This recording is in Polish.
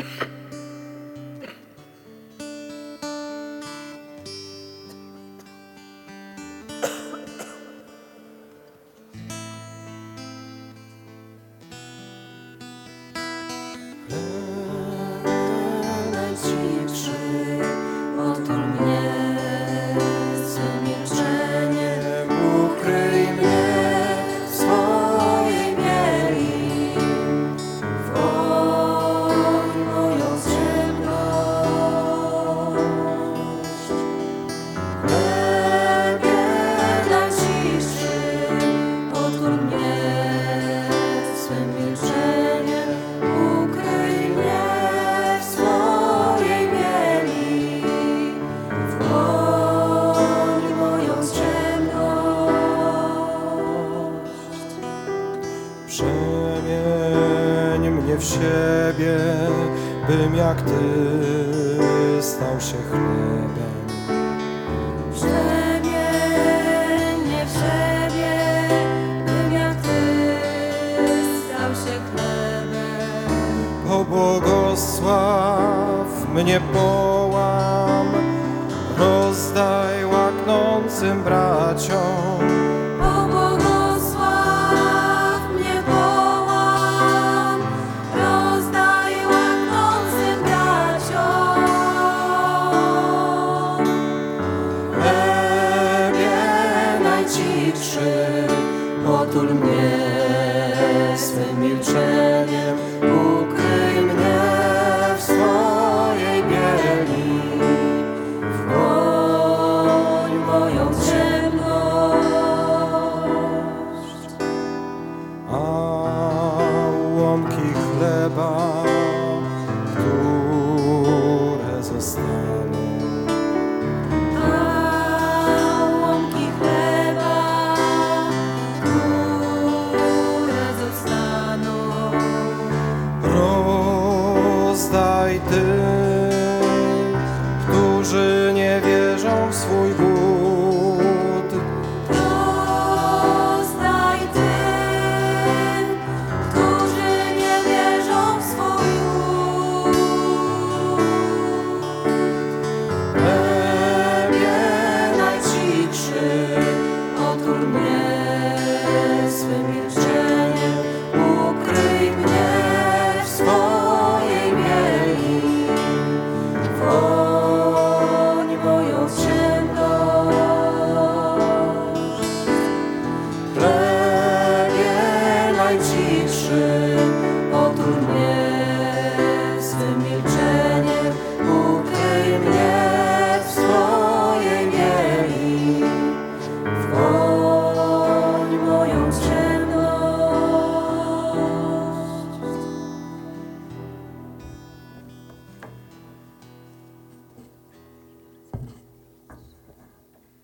Mm-hmm. w siebie, bym jak Ty stał się chlebem. W siebie, bym jak Ty stał się chlebem. Pobłogosław mnie połam, rozdaj łaknącym braciom. Najcichszy, otul mnie swym milczeniem,